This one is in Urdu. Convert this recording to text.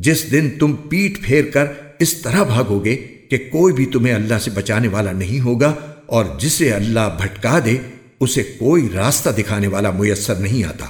جس دن تم پیٹ پھیر کر اس طرح بھاگو گے کہ کوئی بھی تمہیں اللہ سے بچانے والا نہیں ہوگا اور جسے اللہ بھٹکا دے، اسے کوئی راستہ دکھانے والا میسر نہیں آتا۔